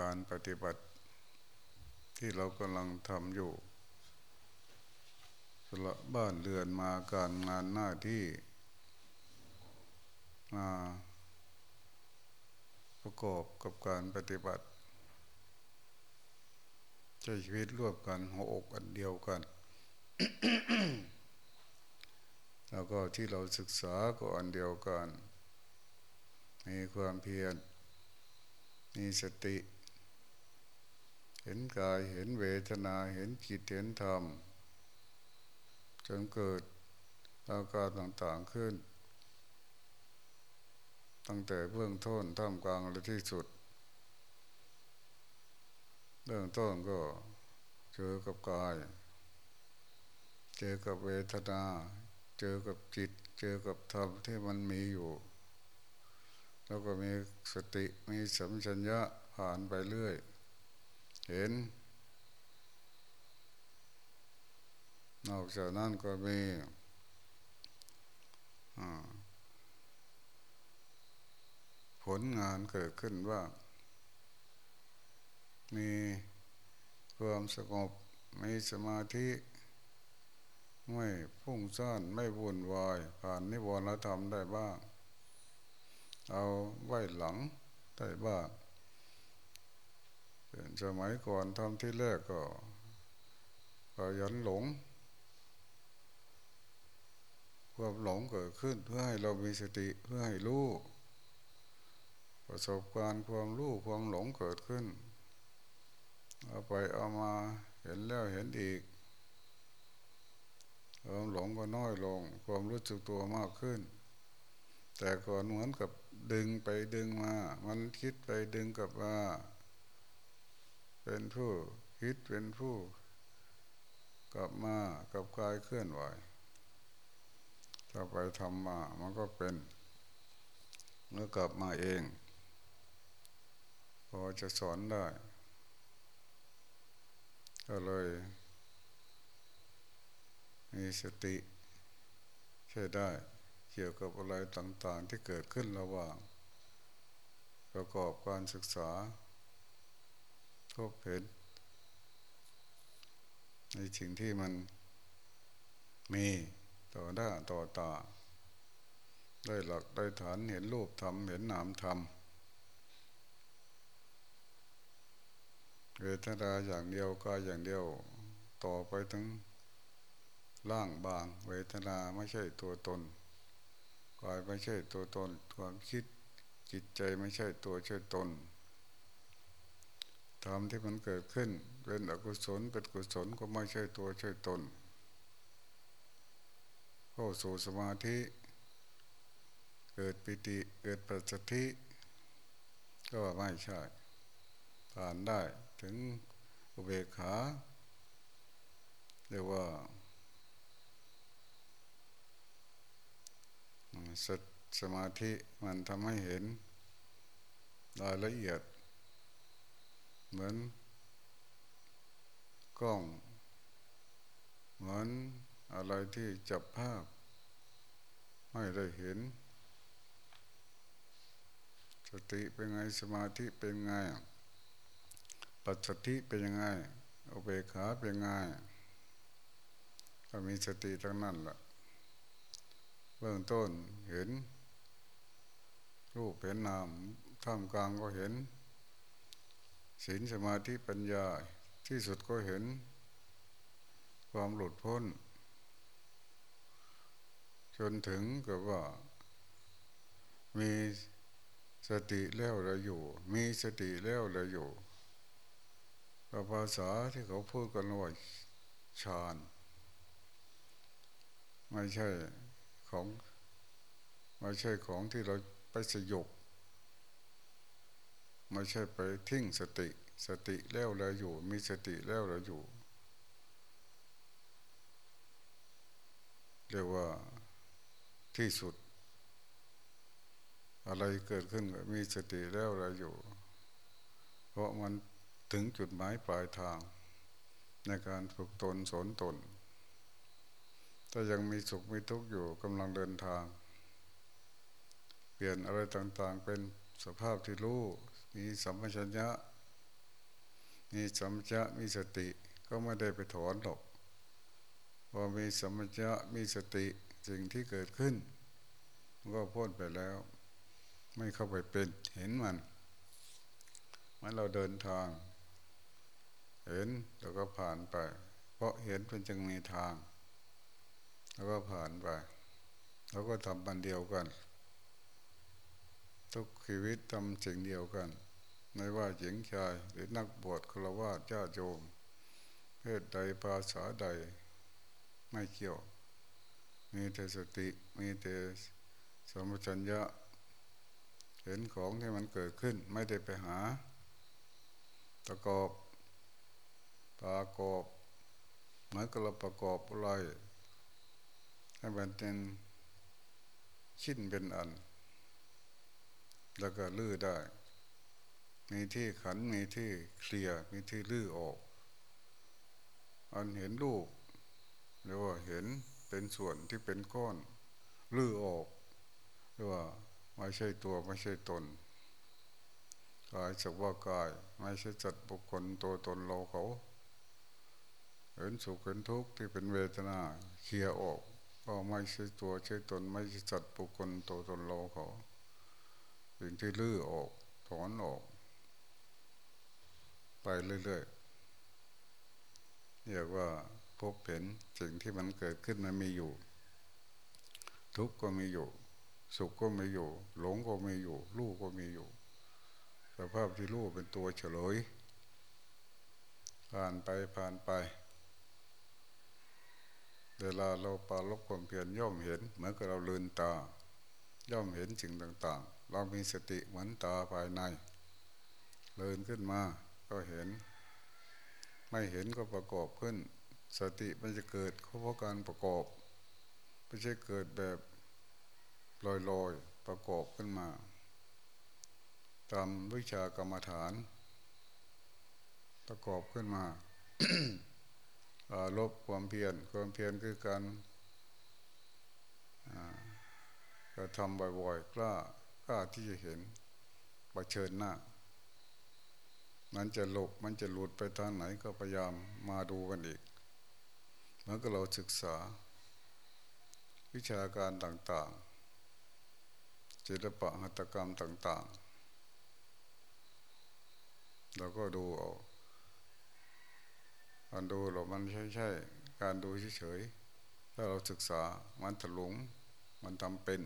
การปฏิบัติที่เรากำลังทำอยู่สละบ้านเรือนมาการงานหน้าที่มาประกอบกับการปฏิบัติใช้ชีวิตร่วมกันหัวอกอันเดียวกัน แล้วก็ที่เราศึกษาก็อันเดียวกัน มีความเพียรมีสติ เห็นกายเห็นเวทนาเห็นจิตเห็นธรรม จนเกิดอาการต่างๆขึ้น ตั้งแต่เบื้องต้นท่ามกลางและที่สุด เบื้องต้นก็เจอกับกาย เจอกับเวทนา เจอกับจิต เจอกับธรรมที่มันมีอยู่ แล้วก็มีสติมีสัมชัญญะผ่านไปเรื่อย เห็น นอกจากนั้นก็มีผลงานเกิดขึ้นว่า มีความสงบมีสมาธิไม่พุ่งซ่านไม่วุ่นวาย ผ่านนิวรณธรรมได้บ้าง เอาไว้หลังได้บ้าง สมัยก่อนทำที่แรกก็ก็ยันหลงความหลงเกิดขึ้นเพื่อให้เรามีสติเพื่อให้รู้ประสบการณ์ความรู้ความหลงเกิดขึ้น เอาไปเอามาเห็นแล้วเห็นอีกความหลงก็น้อยลง ความรู้สึกตัวมากขึ้น แต่ก่อนเหมือนกับดึงไปดึงมา มันคิดไปดึงกับว่า เป็นผู้คิดเป็นผู้ กลับมากับกายเคลื่อนไหวถ้าไปทำมามันก็เป็นเมื่อกลับมาเอง พอจะสอนได้ ก็เลยมีสติใช้ได้เกี่ยวกับอะไรต่างๆที่เกิดขึ้นระหว่าง ประกอบการศึกษา ทบเห็น ในสิ่งที่มันมีต่อหน้าต่อตาได้หลักได้ฐานเห็นรูปธรรมเห็นนามธรรมเวทนาอย่างเดียวกายอย่างเดียว ต่อไปถึงร่างบาง เวทนาไม่ใช่ตัวตนกายไม่ใช่ตัวตน ความคิดจิตใจไม่ใช่ตัวใช่ตน ธรรมที่มันเกิดขึ้น เป็นอกุศลเป็นกุศลก็ไม่ใช่ตัวใช่ตนเข้าสู่สมาธิ เกิดปิติเกิดปัจจทิก็ไม่ใช่ผ่านได้ถึงอุเบกขาเรียกว่าสสมาธิมันทำให้เห็นรายละเอียด เหมือนกล้อง เหมือนอะไรที่จับภาพไม่ได้เห็น สติเป็นไงสมาธิเป็นไง ปัจสติเป็นยังไงอุเบกขาเป็นยังไงก็มีสติทั้งนั้นแหละเบื้องต้นเห็น รูปเห็นนามท่ามกลางก็เห็น ศีลสมาธิปัญญาที่สุดก็เห็น ความหลุดพ้น จนถึงกับว่า มีสติแล้วเราอยู่ มีสติแล้วเราอยู่ภาษาที่เขาพูดกันว่าฌานไม่ใช่ของไม่ใช่ของที่เราไปสยบ ไม่ใช่ไปทิ้งสติ สติแล้วเราอยู่ มีสติแล้วเราอยู่ เรียกว่าที่สุด อะไรเกิดขึ้นมีสติแล้วเราอยู่ เพราะมันถึงจุดหมายปลายทาง ในการฝึกตนสนตน ถ้ายังมีสุขมีทุกข์อยู่กำลังเดินทาง เปลี่ยนอะไรต่างๆเป็นสภาพที่รู้ มีสัมปชัญญะ มีสัมัจะมีสติก็ไม่ได้ไปถอนหรอกพอมีสัมัจะมีสติสิ่งที่เกิดขึ้น ก็พ้นไปแล้ว ไม่เข้าไปเป็นเห็นมันมื่อเราเดินทาง เห็นแล้วก็ผ่านไป เพราะเห็นเป็นจึงมีทาง แล้วก็ผ่านไป แล้วก็ทำบันเดียวกัน ทุกชีวิตทำสิ่งเดียวกันไม่ว่าหญิงชายหรือนักบวชฆราวาสญาโยมเพศใดภาษาใดไม่เกี่ยว มีแต่สติมีแต่สมชัญญะ เห็นของที่มันเกิดขึ้น ไม่ได้ไปหาประกอบประกอบเหมือนกับเราประกอบอะไรให้มันเป็นชิ้นเป็นอัน แล้วก็ลื้อได้ มีที่ขันมีที่เคลียมีที่ลื้อออก อันเห็นรูปหรือว่าเห็นเป็นส่วนที่เป็นก้อนลื้อออกหรือว่าไม่ใช่ตัวไม่ใช่ตนกายสักว่ากาย ไม่ใช่จัดบุคคลตัวตนเราเขาเห็นสุขเห็นทุกข์ที่เป็นเวทนาเคลียออกก็ไม่ใช่ตัวใช่ตนไม่ใช่จัดบุคคลตัวตนเราเขา สิ่งที่ลื้อออก ถอนออก ไปเรื่อยๆเรียกว่าพบเห็นสิ่งที่มันเกิดขึ้นมันมีอยู่ ทุกข์ก็มีอยู่ สุขก็มีอยู่ หลงก็มีอยู่ รู้ก็มีอยู่ สภาพที่รู้เป็นตัวเฉลย ผ่านไปผ่านไปเวลาเราปาลบความเพียรย่อมเห็น เหมือนกับเราลืนตา ย่อมเห็นสิ่งต่าง ๆ เรามีสติเหมือนตาภายในเลินขึ้นมาก็เห็น ไม่เห็นก็ประกอบขึ้น สติมันจะเกิดเพราะการประกอบ ไม่ใช่เกิดแบบลอยๆประกอบขึ้นมาตามวิชากรรมฐาน ประกอบขึ้นมาลบความเพียรความเพียรคือการกระทำบ่อยๆกล้า ล้าที่จะเห็นประเชิญหน้า มันจะหลบมันจะหลุดไปทางไหนก็พยายามมาดูกันอีกเมื่อก็เราศึกษา วิชาการต่างๆศิลปะหัตถกรรมต่าง ๆ เราก็ดูเอาการดูเรามันใช่ใช่การดูเฉยๆถ้าเราศึกษามันถลุงมันทำเป็น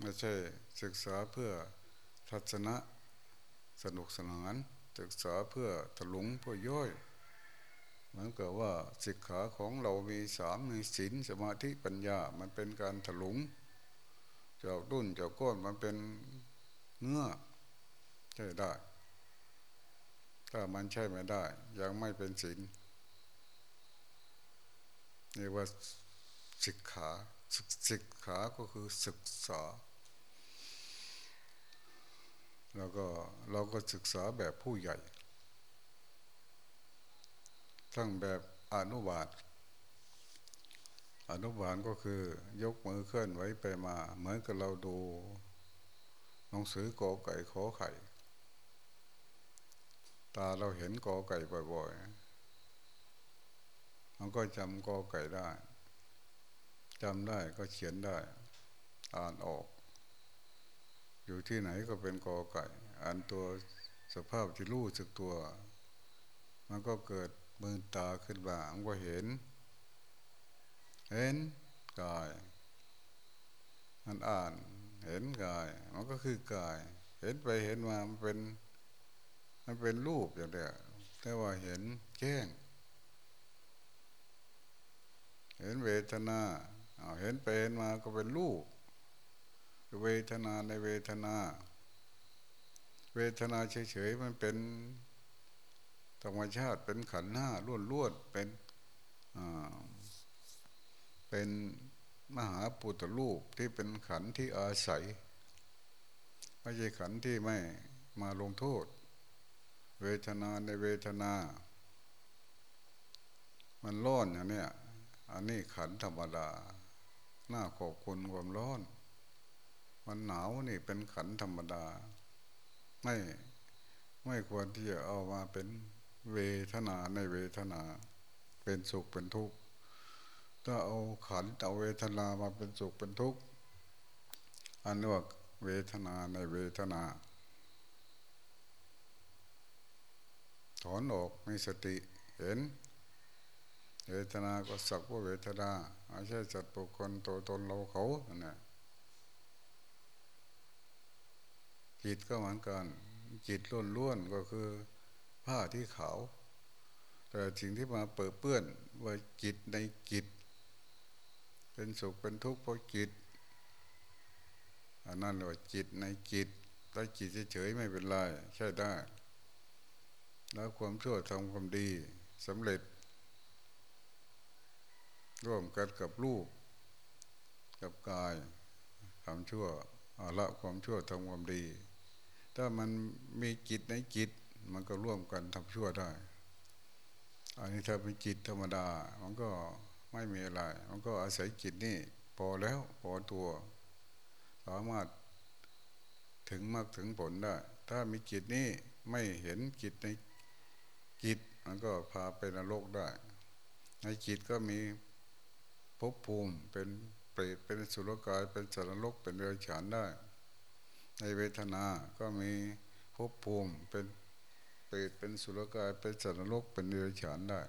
ไม่ใช่ศึกษาเพื่อทัศนะสนุกสนาน ศึกษาเพื่อถลุงเพื่อย่อยเหมือนกับว่าศิกขาของเรามีสามมีศีลสมาธิปัญญา มันเป็นการถลุงเจ้าดุนเจ้าก้นมันเป็นเนื้อใช่ได้ ถ้ามันใช่ไม่ได้ ยังไม่เป็นศีลนี่ว่าศึกขาศึกขาก็คือศึกษา แล้วก็เราก็ศึกษาแบบผู้ใหญ่ ทั้งแบบอนุบาลอนุบาลก็คือยกมือเคลื่อนไหวไปมา เหมือนกับเราดูหนังสือกอไก่ขอไข่ ตาเราเห็นกอไก่บ่อยๆ มันก็จำกอไก่ได้จำได้ก็เขียนได้ อ่านออก อยู่ที่ไหนก็เป็นกอไก่อ่านตัวสภาพที่รู้สึกตัว มันก็เกิดมือตาขึ้นมามันก็เห็น เห็นกาย มันอ่านเห็นกาย มันก็คือกาย เห็นไปเห็นมามันเป็น มันเป็นรูปอย่างเดียวแต่ว่าเห็นแจ้ง เห็นเวทนาเห็นไปเห็นมาก็เป็นรูป เวทนาในเวทนา เวทนาเฉยๆมันเป็นธรรมชาติเป็นขันห้าล้วนๆเป็นเป็นมหาปุตตรูปที่เป็นขันที่อาศัยไม่ใช่ขันที่ไม่มาลงโทษ เวทนาในเวทนา มันร้อนอย่างเนี้ยอันนี้ขันธรรมดาหน้าขอบคุณความร้อน มันหนาวนี่เป็นขันธรรมดา ไม่ไม่ควรที่จะเอามาเป็นเวทนาในเวทนา เป็นสุขเป็นทุกข์ถ้าเอาขันเอาเวทนามาเป็นสุขเป็นทุกข์อันนี้ว่าเวทนาในเวทนา ถอนออกมีสติเห็น เวทนาก็สักว่าเวทนาไม่ใช่จัดปุคคลตัวตนเราเขาเนี่ย จิตก็เหมือนกัน จิตล้วนล้วนก็คือผ้าที่ขาว แต่สิ่งที่มาเปิดเปื้อนว่าจิตในจิต เป็นสุขเป็นทุกข์เพราะจิตอันนั้นเรียกว่าจิตในจิตถ้าจิตเฉยๆไม่เป็นไรใช่ได้ แล้วความชั่วทำความดีสำเร็จ ร่วมกันกับรูป กับกายทำชั่วละความชั่วทำความดี ถ้ามันมีจิตในจิต มันก็ร่วมกันทำชั่วได้ อันนี้ถ้าเป็นจิตธรรมดา มันก็ไม่มีอะไร มันก็อาศัยจิตนี่พอแล้วพอตัว สามารถถึงมากถึงผลได้ ถ้ามีจิตนี่ไม่เห็นจิตในจิต มันก็พาไปนรกได้ ในจิตก็มีภพภูมิเป็นเปรตเป็นสุรกายเป็นสารลกเป็นเรือฉานได้ ในเวทนา ก็มีภพภูมิเป็นเปรตเป็นสุรกายเป็นสัตว์โลกเป็นเดรัจฉานได้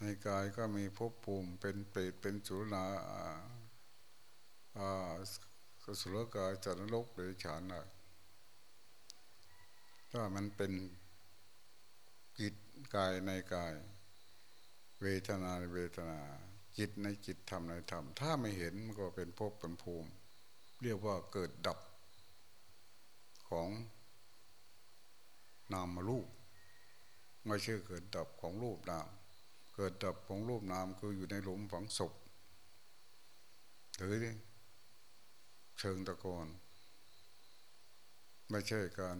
ในกายก็มีภพภูมิเป็นเปรตเป็นสุรนาสุรกายสัตว์โลกเดรัจฉานได้ถ้ามันเป็นจิตกายในกาย เวทนาในเวทนา จิตในจิตธรรมในธรรม ถ้าไม่เห็นมันก็เป็นภพเป็นภูมิ เรียกว่าเกิดดับ ของนามรูปไม่ใช่เกิดดับของรูปนาม เกิดดับของรูปนามคืออยู่ในหลุมฝังศพหรือเชิงตะกอนไม่ใช่การ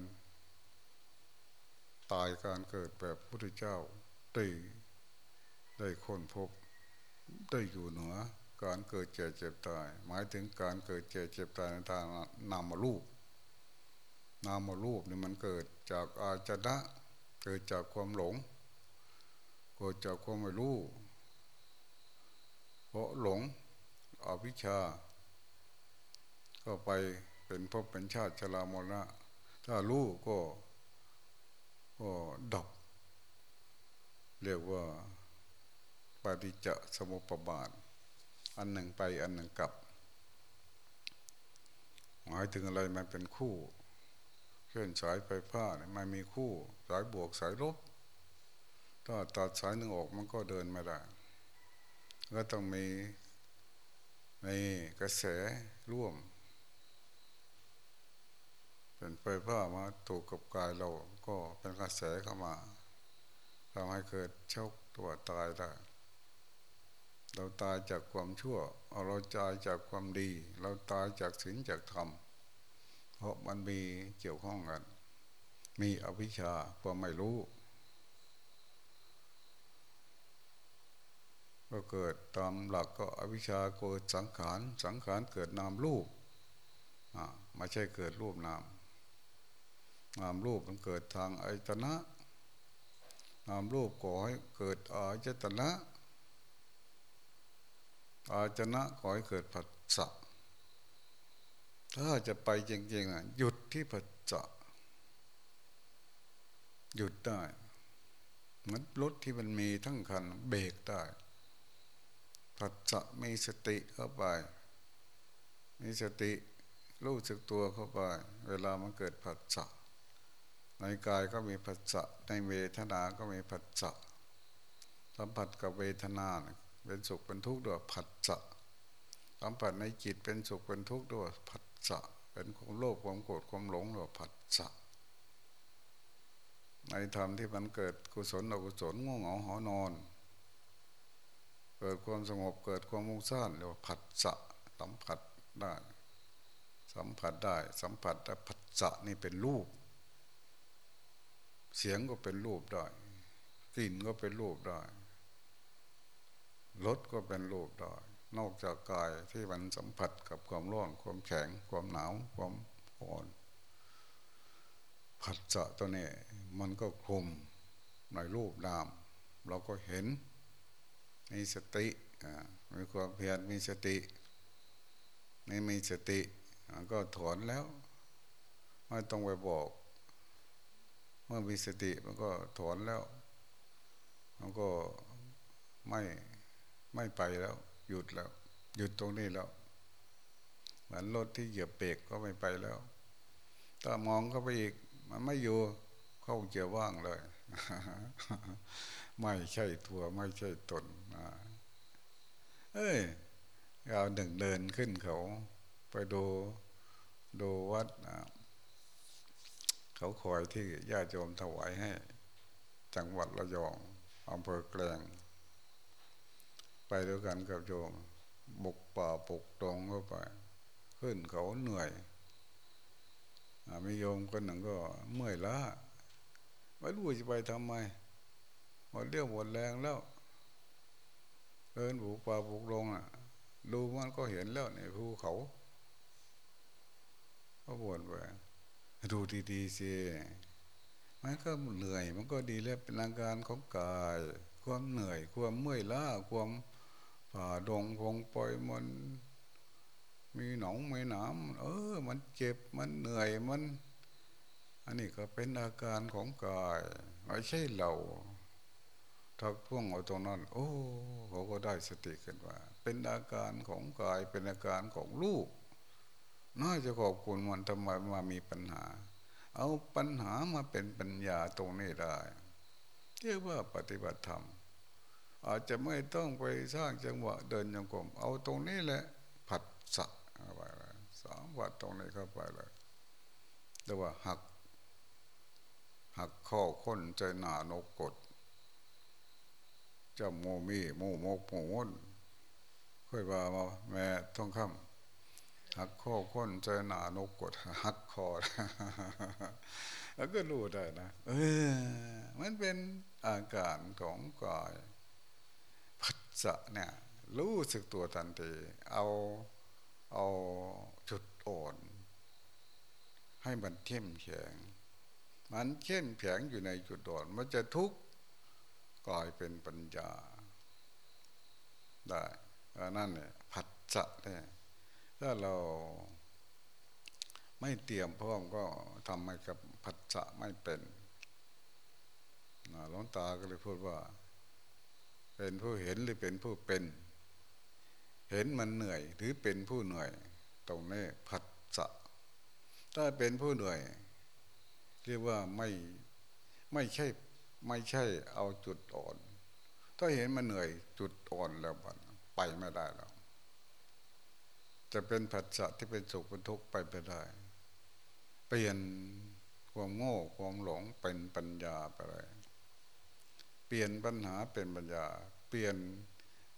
ตายการเกิดแบบพุทธเจ้าได้ได้ค้นพบ ได้อยู่เหนือการเกิดเจ็บเจ็บตาย หมายถึงการเกิดเจ็บเจ็บตายในทางนามรูป นามรูปนี่มันเกิดจากอาจนะเกิดจากความหลง เกิดจากความไม่รู้ เพราะหลงอวิชชา ก็ไปเป็นพบเป็นชาติชรามรณะ ถ้ารู้ก็ก็ดับ เรียกว่าปฏิจจสมุปบาท อันหนึ่งไปอันหนึ่งกลับ หมายถึงอะไรมันเป็นคู่ เช่นสายไฟฟ้าเนี่ยมันมีคู่ สายบวกสายลบ ถ้าตัดสายหนึ่งออกมันก็เดินไม่ได้ก็ต้องมีในกระแสร่วม เป็นไฟฟ้ามาถูกกับกายเราก็เป็นกระแสเข้ามาทำให้เกิดโชคตัวตายได้เราตายจากความชั่ว เราตายจากความดี เราตายจากศีลจากธรรม ราะมันมีเกี่ยวข้องกัน มีอวิชชาความไม่รู้ ก็เกิดตามหลักก็อวิชชาเกิดสังขาร สังขารเกิดนามรูปอ่าไม่ใช่เกิดรูปนามนามรูปมันเกิดทางอายตนะ นามรูปก่อให้เกิดอายตนะ อายตนะก่อให้เกิดผัสสะ ถ้าจะไปจริงๆอะหยุดที่ปัจจะหยุดได้เหมือนรถที่มันมีทั้งคันเบรกได้ปัจจะมีสติเข้าไป มีสติรู้สึกตัวเข้าไป เวลามันเกิดผัสสะในกายก็มีผัสสะในเวทนา ก็มีผัสสะสัมผัสกับเวทนาเป็นสุขเป็นทุกข์ด้วยผัสสะสัมผัสในจิตเป็นสุขเป็นทุกข์ด้วยผัส สะเป็นความโลภความโกรธความหลงหรือผัสสะในธรรมที่มันเกิดกุศลอกุศลง่วงเหงาหอนอน เกิดความสงบเกิดความมุ่งซ่านเรียกว่าผัสสะสัมผัสได้ สัมผัสได้ สัมผัสแต่ผัสสะนี่เป็นรูป เสียงก็เป็นรูปได้ กลิ่นก็เป็นรูปได้รสก็เป็นรูปได้ นอกจากกายที่มันสัมผัสกับความร้อนความแข็งความหนาวความอ่อนผัสสะตัวนี้มันก็คุมในรูปนาม เราก็เห็นมีสติมีความเพียรมีสติไม่มีสติก็ถอนแล้วไม่ต้องไปบอก เมื่อมีสติมันก็ถอนแล้ว มันก็ไม่ไม่ไปแล้ว หยุดแล้ว หยุดตรงนี้แล้วเหมือนรถที่เหยียบเบรกก็ไม่ไปแล้วถ้ามองเข้าไปอีก มันไม่อยู่เข้าเกี่ยวว่างเลย ไม่ใช่ตัวไม่ใช่ตนเอ้ยเราหนึ่งเดินขึ้นเขา ไปดูดูวัดเขาคอยที่ญาติโยมถวายให้ จังหวัดระยองอำเภอแกลง ไปด้วยกันกับโยมบุกป่าปุกตรงเข้าไป ขึ้นเขาเหนื่อยมีโยมคนหนึ่งก็เมื่อยล้าไม่รู้จะไปทำไมหมดเรี่ยวหมดแรงแล้วเดินบุกป่าบุกลงอะ ดูมันก็เห็นแล้วในภูเขาก็บวนไปดูดีๆสิมันก็เหนื่อยมันก็ดีแล้วเป็นอาการของกาย ความเหนื่อย ความเมื่อยล้าความ ผ่าดงพงป่อยมัน มีหนองมีหนามเออ มันเจ็บมันเหนื่อยมัน อันนี้ก็เป็นอาการของกายไม่ใช่เราถ้าพ่วงเอาตรงนั้น โอ้เขาก็ได้สติขึ้นว่า เป็นอาการของกายเป็นอาการของลูกน่าจะขอบคุณมันทำไมมามีปัญหา เอาปัญหามาเป็นปัญญาตรงนี้ได้เรียกว่าปฏิบัติธรรม อาจจะไม่ต้องไปสร้างจังหวะเดินยังกรมเอาตรงนี้แหละ ผัดสะไปเลยสามวัดตรงนี้เข้าไปเลยเรียกว่าหัก หักข้อค้นใจหนานกกดเจ้าโมมีโมโมกโมวนค่อยว่ามาแม่ท่องคำหักข้อค้นใจหนานกกดหักคอแล้วก็รู้ได้นะเออมันเป็นอาการของกาย พัฒจะเนี่ยรู้สึกตัวทันที เอาเอาจุดอ่อน ให้มันเข้มแข็ง มันเข้มแข็งอยู่ในจุดอ่อนมันจะทุกข์กลายเป็นปัญญา ได้นั่นเนี่ยผัดจะเนี่ยถ้าเราไม่เตรียมพร้อมก็ทำให้กับผัดจะไม่เป็นหลวงตาก็เลยพูดว่า เป็นผู้เห็นหรือเป็นผู้เป็น เห็นมันเหนื่อยหรือเป็นผู้เหนื่อย ตรงนี้ผัดสะถ้าเป็นผู้เหนื่อย เรียกว่าไม่ไม่ใช่ไม่ใช่เอาจุดอ่อน ถ้าเห็นมันเหนื่อยจุดอ่อนแล้วมันไปไม่ได้แล้วจะเป็นผัสสะที่เป็นสุขเป็นทุกข์ไปไปได้ เปลี่ยนความโง่ความหลงเป็นปัญญาไปเลย ลี่ยนปัญหาเป็นปัญญา เปลี่ยน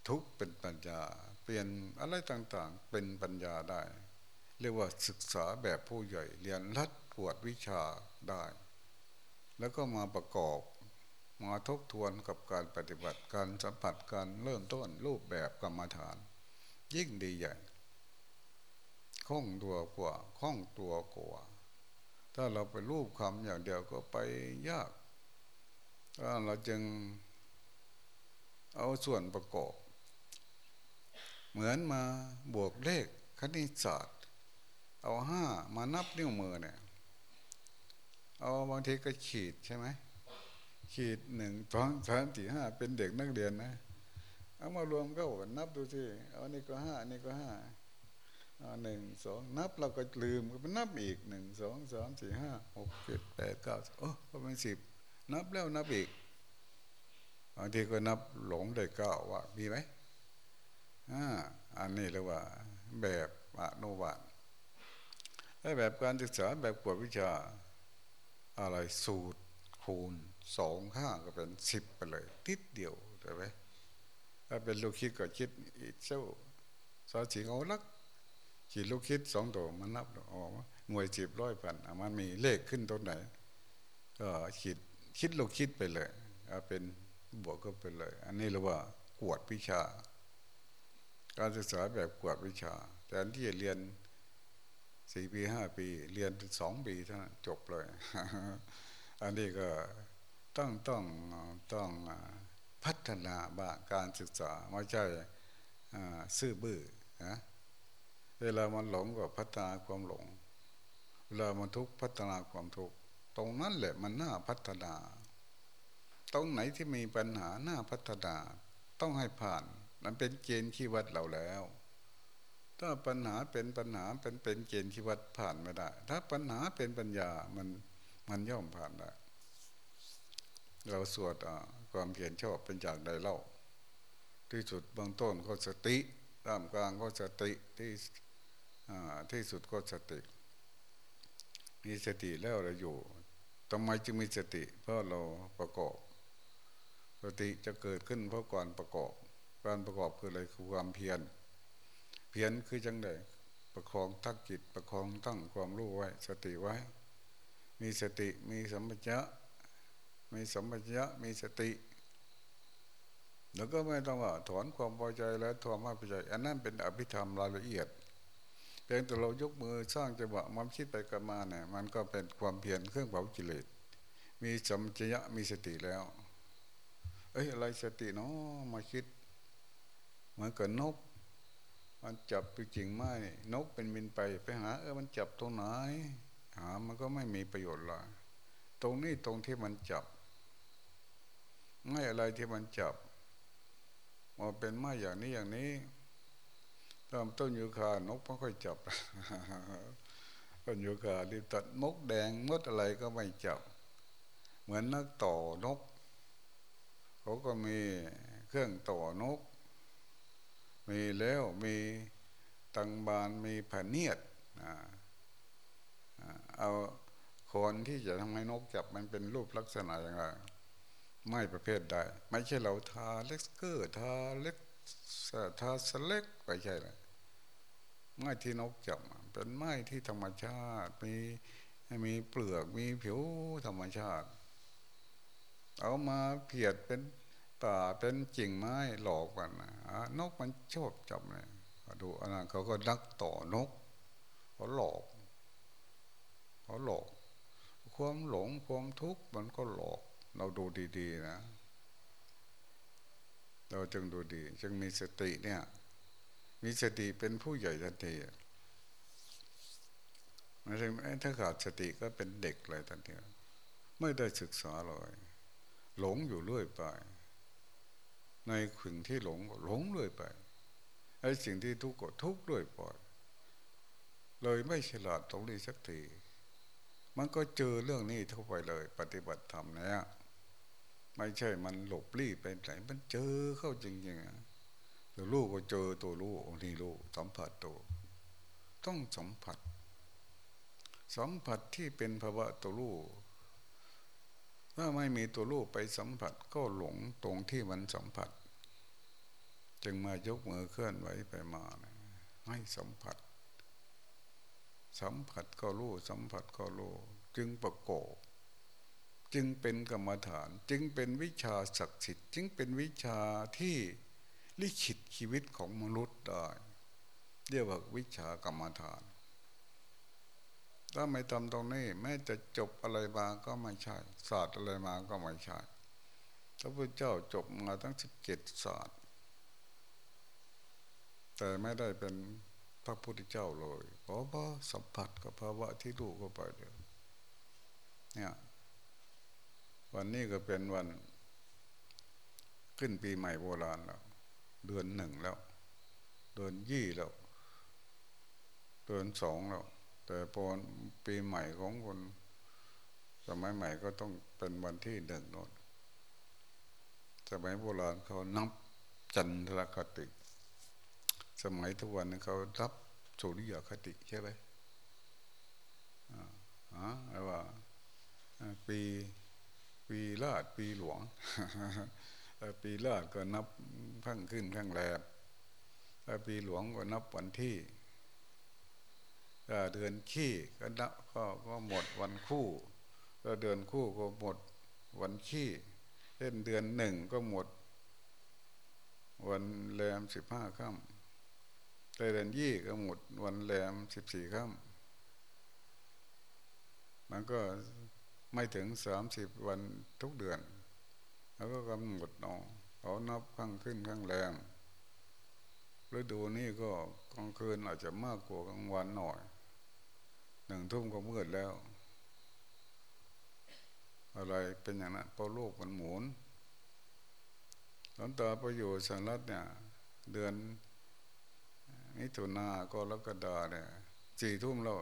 ทุกเป็นปัญญา เปลี่ยนอะไรต่างๆ เป็นปัญญาได้ เรียกว่าศึกษาแบบผู้ใหญ่เรียนรัดปวดวิชาได้ แล้วก็มาประกอบมาทบทวนกับการปฏิบัติการสัมผัสการเริ่มต้นรูปแบบกรรมฐาน ยิ่งดีใหญ่คล่องตัวกว่าคล่องตัวกว่า ถ้าเราไปรูปคำอย่างเดียวก็ไปยาก เราจึงเอาส่วนประกอบ เหมือนมาบวกเลขคณิตศาสตร์ เอาห้ามานับนิ้วมือเนี่ย เอาบางทีก็ขีดใช่ไหมขีดหนึ่งสองสามสี่ห้าเป็นเด็กนักเรียนนะ เอามารวมก็นับดูสิเอานี่ก็ห้านี่ก็ห้าหนึ่งสองนับเราก็ลืมก็ไปนับอีกหนึ่งสองสามสี่ห้าหกเจ็ดแปดเก้าโอ้ก็เป็นสิบ นับแล้วนับอีกบางทีก็นับหลงได้เก้าว่ามีไหมอ่าอันนี้เรียกว่า แบบอนุบาลและแบบการศึกษาแบบกวดวิชา อะไรสูตรคูณสองข้าก็เป็นสิบไปเลย ทิดเดียวใช่ไหมถ้าเป็นลูกคิดก็คิดอีกเจ้าสอสีเอาลักขีดลูกคิดสองตัวมันนับออกหน่วยจีบร้อยพันมันมีเลขขึ้นตรงไหน ก็คิด คิดลูกคิดไปเลยเป็นบวกก็ไปเลย อันนี้เรียกว่ากวดวิชา การศึกษาแบบกวดวิชาแต่ที่จะเรียนสี่ปีห้าปี เรียนสองปีเท่านั้นจบเลย อันนี้ก็ต้องต้องต้องพัฒนาบ้างการศึกษาไม่ใช่ซื่อบื้อนะเวลามันหลงก็พัฒนาความหลง เวลามันทุกข์พัฒนาความทุกข์ ตรงนั้นแหละมันน่าพัฒนา ตรงไหนที่มีปัญหาน่าพัฒนา ต้องให้ผ่าน มันเป็นเกณฑ์ขี้วัดเราแล้ว ถ้าปัญหาเป็นปัญหาเป็นเป็นเกณฑ์ขี้วัดผ่านไม่ได้ ถ้าปัญหาเป็นปัญญามันมันย่อมผ่านได้เราสวดความเพียรชอบเป็นจากใดเล่า ที่สุดเบื้องต้นก็สติตามกลางก็สติที่ที่สุดก็สติ มีสติแล้วเราอยู่ ทำไมจึงมีสติ เพราะเราประกอบ สติจะเกิดขึ้นเพราะก่อนประกอบ การประกอบคืออะไรคือความเพียร เพียรคือจังไดประคองตั้งจิตประคองตั้งความรู้ไว้ สติไว้ มีสติมีสัมปชัญญะมีสัมปชัญญะมีสติ แล้วก็ไม่ต้องว่าถอนความพอใจแล้วถอนไม่พอใจ อันนั้นเป็นอภิธรรมรายละเอียด เพียงแต่เรายกมือสร้างจังหวะมันคิดไปกันมาเนี่ยมันก็เป็นความเพียรเครื่องเผากิเลสมีสัมปชัญญะมีสติแล้ว เอ้ยอะไรสติเนาะมาคิดเหมือนกับนก มันจับไปจริงไหมนกเป็นบินไปไปหา เออมันจับตรงไหนหามันก็ไม่มีประโยชน์ละตรงนี้ตรงที่มันจับไม่อะไรที่มันจับมาเป็นไม้อย่างนี้อย่างนี้ ตามต้นยูคานกไม่ค่อยจับต้นยูคาที่ตัดมกแดงมดอะไรก็ไม่จับ เหมือนนักต่อนกเขาก็มีเครื่องต่อนก มีแล้วมีตังบานมีผเนียดเอาคนที่จะทำให้นกจับมันเป็นรูปลักษณะอย่างไรไม่ประเภทใด ไม่ใช่เราทาเล็กเกอร์ทาเล็ก ทาสเล็กไปใช่เลยไม้ที่นกจับเป็นไม้ที่ธรรมชาติ มีมีเปลือกมีผิวธรรมชาติ เอามาเพียดเป็นป่าเป็นจิ่งไม้หลอกมันนกมันชอบจับเลยดูอันนั้นเขาก็ดักต่อนกเขาหลอกเขาหลอก ความหลงความทุกข์มันก็หลอก เราดูดี ๆ นะ เราจึงดูดี จึงมีสติเนี่ย มีสติเป็นผู้ใหญ่ทันทีไม่ใช่ถ้าขาดสติก็เป็นเด็กเลยทันทีไม่ได้ศึกษาเลยหลงอยู่เรื่อยไป ในขึงที่หลงหลงเรื่อยไปไอ้สิ่งที่ทุกข์ก็ทุกข์เรื่อยไปเลยไม่ฉลาดตรงนี้สักทีมันก็เจอเรื่องนี้ทั่วไปเลย ปฏิบัติธรรมเนี่ย ไม่ใช่มันหลบลี้ไปไหนมันเจอเข้าจริงๆตัวลูกก็เจอตัวลูกนี่ลูกสัมผัสตัวต้องสัมผัส สัมผัสที่เป็นภาวะตัวลูกถ้าไม่มีตัวลูกไปสัมผัสก็หลงตรงที่มันสัมผัส จึงมายกมือเคลื่อนไหวไปมาให้สัมผัส สัมผัสก็รู้สัมผัสก็รู้จึงประกอบ จึงเป็นกรรมฐาน จึงเป็นวิชาศักดิ์สิทธิ์ จึงเป็นวิชาที่ลิขิตชีวิตของมนุษย์ได้เรียกว่าวิชากรรมฐาน ถ้าไม่ทำตรงนี้ แม้จะจบอะไรมาก็ไม่ใช่ศาสตร์อะไรมาก็ไม่ใช่พระพุทธเจ้าจบมาตั้งสิบเจ็ดศาสตร์ แต่ไม่ได้เป็นพระพุทธเจ้าเลยเพราะว่าสัมผัสกับภาวะที่ดูเข้าไปเดียวเนี่ย วันนี้ก็เป็นวัน ขึ้นปีใหม่โบราณแล้ว เดือนหนึ่งแล้ว เดือนยี่แล้ว เดือนสองแล้ว แต่พอปีใหม่ของคนสมัยใหม่ก็ต้องเป็นวันที่หนึ่งโน่นสมัยโบราณเขานับจันทรคติ สมัยทุกวันเขารับสุริยคติใช่ไหมอ่าอ่าว่าปี ลาดปีหลวงปีลาดก็นับข้างขึ้นข้างแรมปีหลวงก็นับวันที่เดือนขี้ก็นับก็ก็หมดวันคู่เดือนคู่ก็หมดวันขี้เช่นเดือนหนึ่งก็หมด วันแรมสิบห้าค่ำเดือนยี่ก็หมดวันแรมสิบสี่ค่ำมันก็ ไม่ถึงสามสิบวันทุกเดือน แล้วก็กำหนดเอาเขานับข้างขึ้นข้างแรงฤดูนี้ก็กลางคืนอาจจะมากกว่ากลางวันหน่อยหนึ่งทุ่มก็มืดแล้ว อะไรเป็นอย่างนั้นเพราะโลกมันหมุนหลวงตาไปอยู่สหรัฐเนี่ย เดือนมิถุนาก็รกฎาเนี่ยสี่ทุ่มแล้ว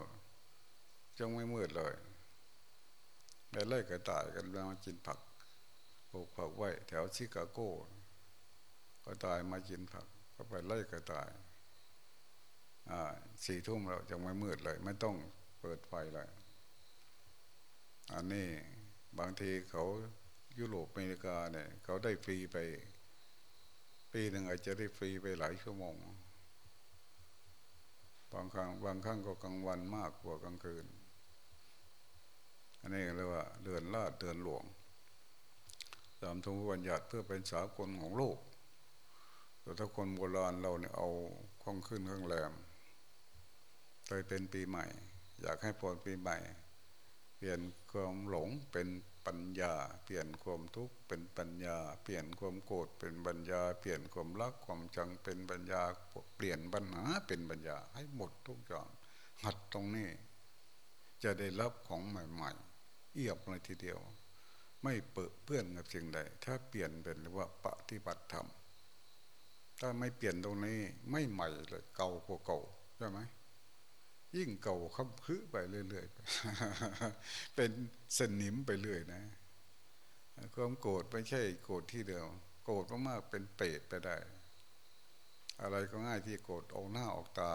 จังไม่มืดเลย ไปไล่กระต่ายกันมากินผักปลูกผักไว้ แถวชิคาโก้ก็ตายมากินผัก ก็ไปไล่กระต่ายอ่าสี่ทุ่มแล้วจังไม่มืดเลย ไม่ต้องเปิดไฟเลยอันนี้บางทีเขายุโรปอเมริกาเนี่ย เขาได้ฟรีไป ปีหนึ่งอาจจะได้ฟรีไปหลายชั่วโมง บางครั้งบางครั้งก็กลางวันมากกว่ากลางคืน อันนี้เรียกว่าเดือนลาดเดือนหลวงตามทงวันหยัดเพื่อเป็นสากลของโลก แต่ถ้าคนโบราณเราเนี่ยเอาข้องขึ้นข้างแรมเคยเป็นปีใหม่ อยากให้พรปีใหม่ เปลี่ยนความหลงเป็นปัญญา เปลี่ยนความทุกข์เป็นปัญญา เปลี่ยนความโกรธเป็นปัญญา เปลี่ยนความรักความจังเป็นปัญญา เปลี่ยนปัญหาเป็นปัญญา ให้หมดทุกอย่างหัดตรงนี้ จะได้รับของใหม่ ๆ เอียบเลยทีเดียว ไม่เปื้อเพื่อนกับสิ่งใด ถ้าเปลี่ยนเป็นเรียกว่าปฏิบัติธรรมถ้าไม่เปลี่ยนตรงนี้ไม่ใหม่เลย เก่ากว่าเก่าใช่ไหมยิ่งเก่าคำพื้ไปเรื่อยๆเป็นสนิมไปเรื่อยนะความโกรธไม่ใช่โกรธที่เดียว โกรธมากๆเป็นเปรตไปได้ อะไรก็ง่ายที่โกรธออกหน้าออกตา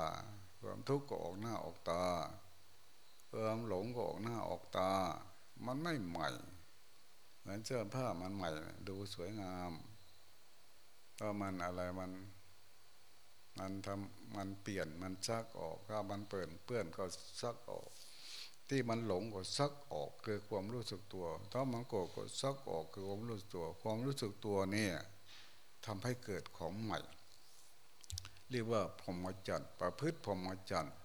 ความทุกข์ก็ออกหน้าออกตาความหลงก็ออกหน้าออกตา มันไม่ใหม่ เหมือนเสื้อผ้ามันใหม่ ดูสวยงามเพรามันอะไรมันมันทำมันเปลี่ยนมันซักออกถ้ามันเปิดเปื้อนก็ซักออก ที่มันหลงก็ซักออกคือความรู้สึกตัว ถ้ามันโกรธก็ซักออกคือความรู้สึกตัว ความรู้สึกตัวเนี่ยทำให้เกิดของใหม่ เรียกว่าพรหมจรรย์ประพฤติพรหมจรรย์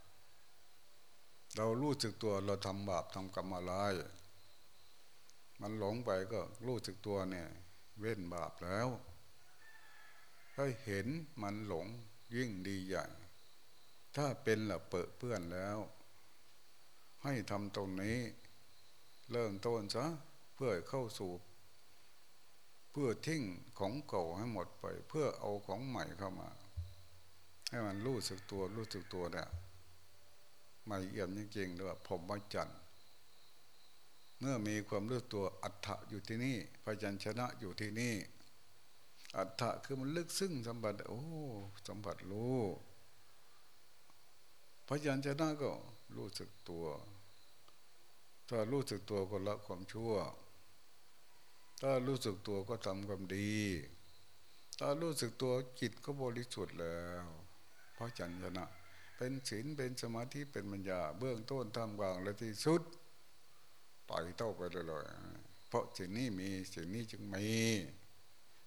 เรารู้สึกตัวเราทำบาปทำกรรมอะไร มันหลงไปก็รู้สึกตัวเนี่ย เว้นบาปแล้วถ้าเห็นมันหลงยิ่งดีใหญ่ ถ้าเป็นละเปะเพื่อนแล้ว ให้ทำตรงนี้ เริ่มต้นซะเพื่อเข้าสู่ เพื่อทิ้งของเก่าให้หมดไป เพื่อเอาของใหม่เข้ามา ให้มันรู้สึกตัวรู้สึกตัวเนี่ยไม่เอี่ยมจริงๆเลยว่าผมว่าจันท เมื่อมีความรู้ตัวอัฏฐะอยู่ที่นี่พยัญชนะอยู่ที่นี่ อัฏฐะคือมันลึกซึ้งสัมผัสโอ้สัมผัสรู้พยัญชนะก็รู้สึกตัว ถ้ารู้สึกตัวก็ละความชั่ว ถ้ารู้สึกตัวก็ทำความดี ถ้ารู้สึกตัวจิตก็บริสุทธิ์แล้วพระจันชนะ เป็นศีลเป็นสมาธิเป็นปัญญา เบื้องต้นทำกลางและที่สุด ไต่เต้าไปเลยเพราะสิ่งนี้มีสิ่งนี้จึงมี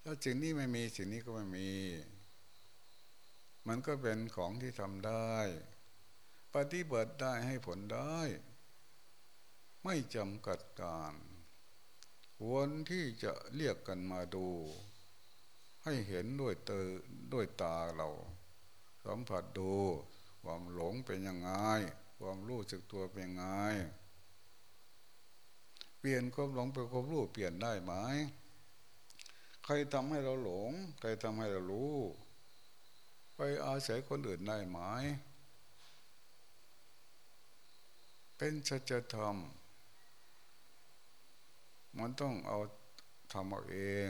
ถ้าสิ่งนี้ไม่มีสิ่งนี้ก็ไม่มี มันก็เป็นของที่ทำได้ ปฏิบัติได้ให้ผลได้ ไม่จำกัดการวนที่จะเรียกกันมาดู ให้เห็นด้วยเตอด้วยตาเราสัมผัสดู ความหลงเป็นยังไง ความรู้สึกตัวเป็นยังไง ปลี่ยนความหลงเป็นความรู้เปลี่ยนได้ไหมใครทำให้เราหลง ใครทำให้เรารู้ ไปอาศัยคนอื่นได้ไหมเป็นสัจธรรม มันต้องเอาทำเอาเอง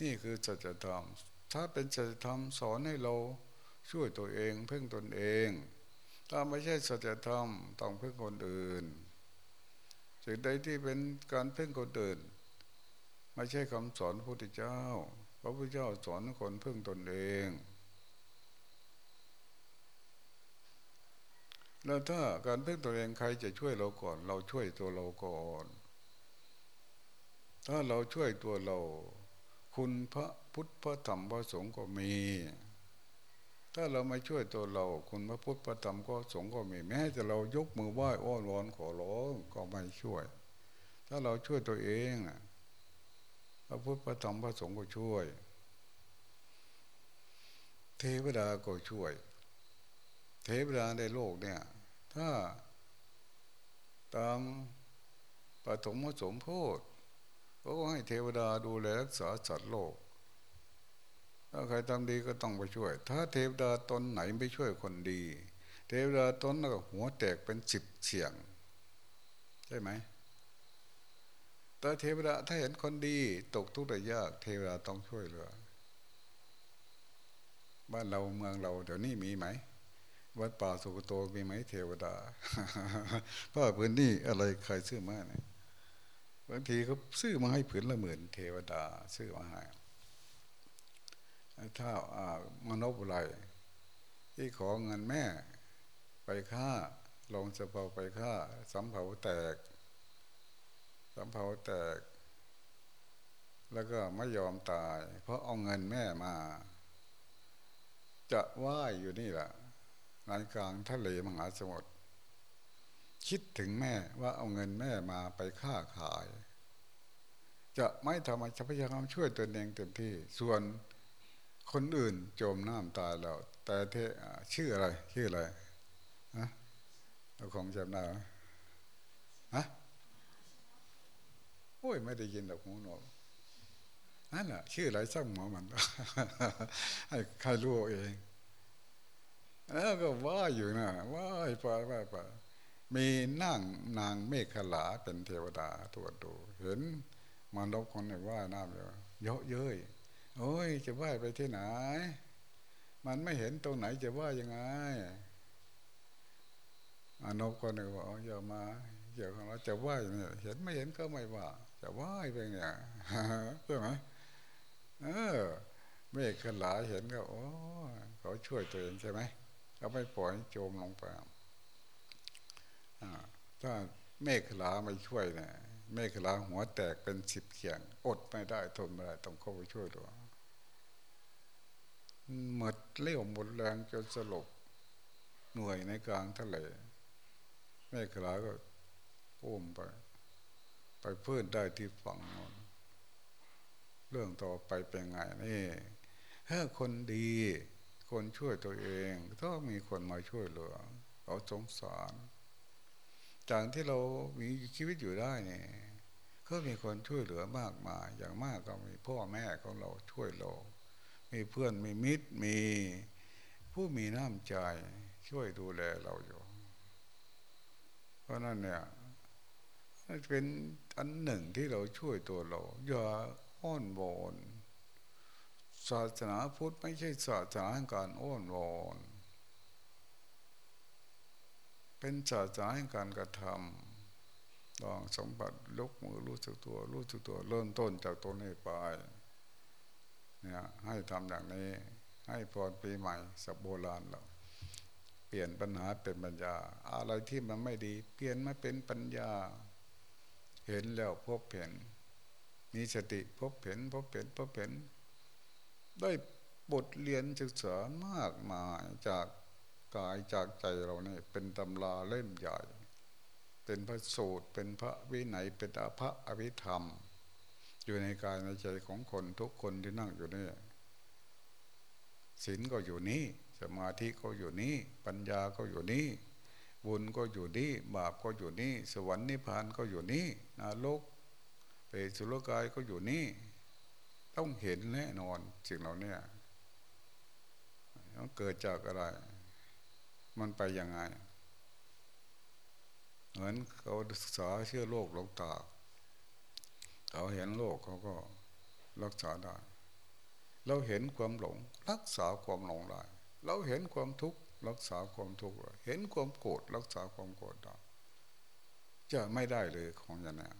นี่คือสัจธรรม ถ้าเป็นสัจธรรมสอนให้เราช่วยตัวเอง เพ่งตนเอง ถ้าไม่ใช่สัจธรรมต้องเพ่งคนอื่น สิ่งใดที่เป็นการเพ่งคนอื่นไม่ใช่คำสอนพระพุทธเจ้า พระพุทธเจ้าสอนคนพึ่งตนเอง แล้วถ้าการพึ่งตนเองใครจะช่วยเราก่อน เราช่วยตัวเราก่อน ถ้าเราช่วยตัวเรา คุณพระพุทธพระธรรมพระสงฆ์ก็มี ถ้าเราไม่ช่วยตัวเรา คุณพระพุทธพระธรรมก็สงฆ์ก็มีแม้จะเรายกมือไหว้อ้อนวอนขอร้องก็ไม่ช่วย ถ้าเราช่วยตัวเองพระพุทธพระธรรมพระสงฆ์ก็ช่วย เทวดาก็ช่วย เทวดาในโลกเนี่ย ถ้าตามปฐมสมโพธิก็ให้เทวดาดูแลรักษาสัตว์โลก ถ้าใครทำดีก็ต้องไปช่วย ถ้าเทวดาตนไหนไม่ช่วยคนดี เทวดาตนก็หัวแตกเป็นสิบเฉียง ใช่ไหมแต่เทวดาถ้าเห็นคนดี ตกทุกข์ได้ยาก เทวดาต้องช่วยเหลือ บ้านเราเมืองเราเดี๋ยวนี้มีไหมวัดป่าสุกโตมีไหมเทวดาเพราะพื้นนี่อะไรใครซื้อมาเนี่ยบางทีเขาซื้อมาให้ผืนละหมื่นเทวดาซื้อมาให้ ถ้ามนุษย์อะไรที่ขอเงินแม่ไปฆ่าลงสะเพาไปฆ่าสำเภาแตกสำเภาแตก แล้วก็ไม่ยอมตาย เพราะเอาเงินแม่มา จะว่ายอยู่นี่แหละในกลางทะเลมหาสมุทรคิดถึงแม่ว่าเอาเงินแม่มาไปค้าขาย จะไม่ทำจะพยายามช่วยตัวเองเต็มที่ ส่วน คนอื่นจมน้ำตายแล้ว แต่เทชื่ออะไร ชื่ออะไรฮะเราคงจำได้ฮะโอ้ยไม่ได้ยินดอกหูหนกนั่นแหละชื่ออะไรสักหมอมัน ให้ใครรู้เองแล้วก็ว่าอยู่นะว่าไปว่าไปมีนั่งนางเมฆลาเป็นเทวดาตรวจดู เห็นมนุษย์คนหนว่าน้ำเยอะเยอะเย้ย โอ้ยจะว่ายไปที่ไหน มันไม่เห็นตรงไหนจะว่ายังไงมนุษย์คนหนึ่งบอกอย่ามาเกี่ยวกับเราจะว่าย่างนี้เห็นไม่เห็นก็ไม่ว่า จะว่ายไปเนี่ยใช่ไหมเออเมฆขลาเห็นก็โอ้เขาช่วยตัวเองใช่ไหมเขาไม่ปล่อยโจมลงไปถ้าเมฆขลาไม่ช่วยเนี่ยเมฆขลาหัวแตกเป็นสิบเขียง อดไม่ได้ทนไม่ได้ต้องเข้าไปช่วยตัว หมดเลี้ยวหมดแรงจนสลบหน่วยในกลางทะเลเมฆขลาก็อุ้มไป ไปเพื่อนได้ที่ฝั่งนนเรื่องต่อไปเป็นไงนี่ถ้าคนดี คนช่วยตัวเองต้องมีคนมาช่วยเหลือเขาสงสารจากที่เรามีชีวิตอยู่ได้เนี่ยก็มีคนช่วยเหลือมากมายอย่างมากก็มีพ่อแม่ของเราช่วยเรา มีเพื่อนมีมิตรมีผู้มีน้ำใจช่วยดูแลเราอยู่ เพราะนั้นเนี่ยเป็นอันหนึ่งที่เราช่วยตัวเราอย่าอ้อนวอนศาสนาพุทธไม่ใช่ศาสนาการอ้อนวอนเป็นศาสนาแห่งการกระทำลองสมบัติลุกมือรู้สึกตัวรู้สึกตัวเริ่มต้นจากตัวนี้ไป เนี่ยให้ทำอย่างนี้ ให้พรปีใหม่สับโบราณเราเปลี่ยนปัญหาเป็นปัญญา อะไรที่มันไม่ดี เปลี่ยนมาเป็นปัญญา เห็นแล้วพบเห็นมีสติพบเห็นพบเห็นพบเห็นได้บทเรียนศึกษามากมายจากกายจากใจเราเนี่ยเป็นตำราเล่มใหญ่ เป็นพระสูตรเป็นพระวินัยเป็นพระอภิธรรม อยู่ในกายในใจของคนทุกคนที่นั่งอยู่นี่ศีลก็อยู่นี่สมาธิก็อยู่นี่ปัญญาก็อยู่นี่บุญก็อยู่นี่บาปก็อยู่นี่ สวรรค์นิพพานก็อยู่นี่นรกเปรตสุรกายก็อยู่นี่ ต้องเห็นแน่นอนสิ่งเหล่านี้มันเกิดจากอะไร มันไปยังไง เหมือนเขาศึกษาเชื่อโลกหลงตา เขาเห็นโลกเขาก็รักษาได้ เราเห็นความหลง รักษาความหลงได้ เราเห็นความทุกข์รักษาความทุกข์เห็นความโกรธรักษาความโกรธได้จะไม่ได้เลยของอย่างนี้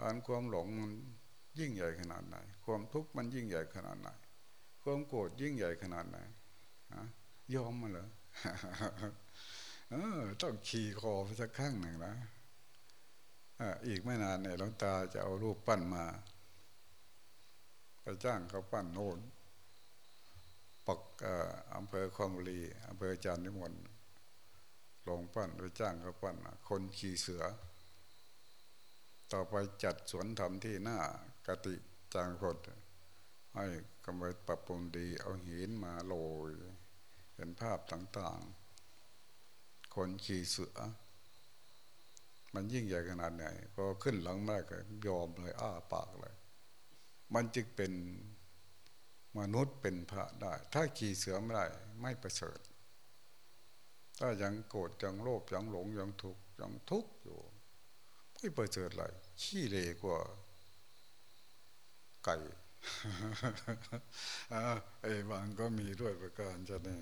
อันความหลงมันยิ่งใหญ่ขนาดไหน ความทุกข์มันยิ่งใหญ่ขนาดไหน ความโกรธยิ่งใหญ่ขนาดไหนยอมมาเหรอเออต้องขี่คอไปสักข้างหนึ่งนะ อีกไม่นานเนี่ยหลวงตาจะเอารูปปั้นมา ไปจ้างเขาปั้นโน่นปักอำเภอคลองลีอำเภอจานนิมนต์ลงปั้นไปจ้างเขาปั้นคนขี่เสือ ต่อไปจัดสวนธรรมที่หน้ากติจางพดให้กำลังปรับปรุงดี เอาหินมาโรยเป็นภาพต่างๆ คนขี่เสือ มันยิ่งใหญ่ขนาดไหนพอขึ้นหลังแม่ก็ยอมเลย อ้าปากเลย มันจึงเป็นมนุษย์เป็นพระได้ ถ้าขี่เสือไม่ได้ไม่ประเสริฐ ถ้ายังโกรธยังโลภยังหลงยังทุกข์ยังทุกข์อยู่ไม่ประเสริฐเลยขี้เลกว่า ไก่ไอ้บางก็มีด้วยประการจะนี่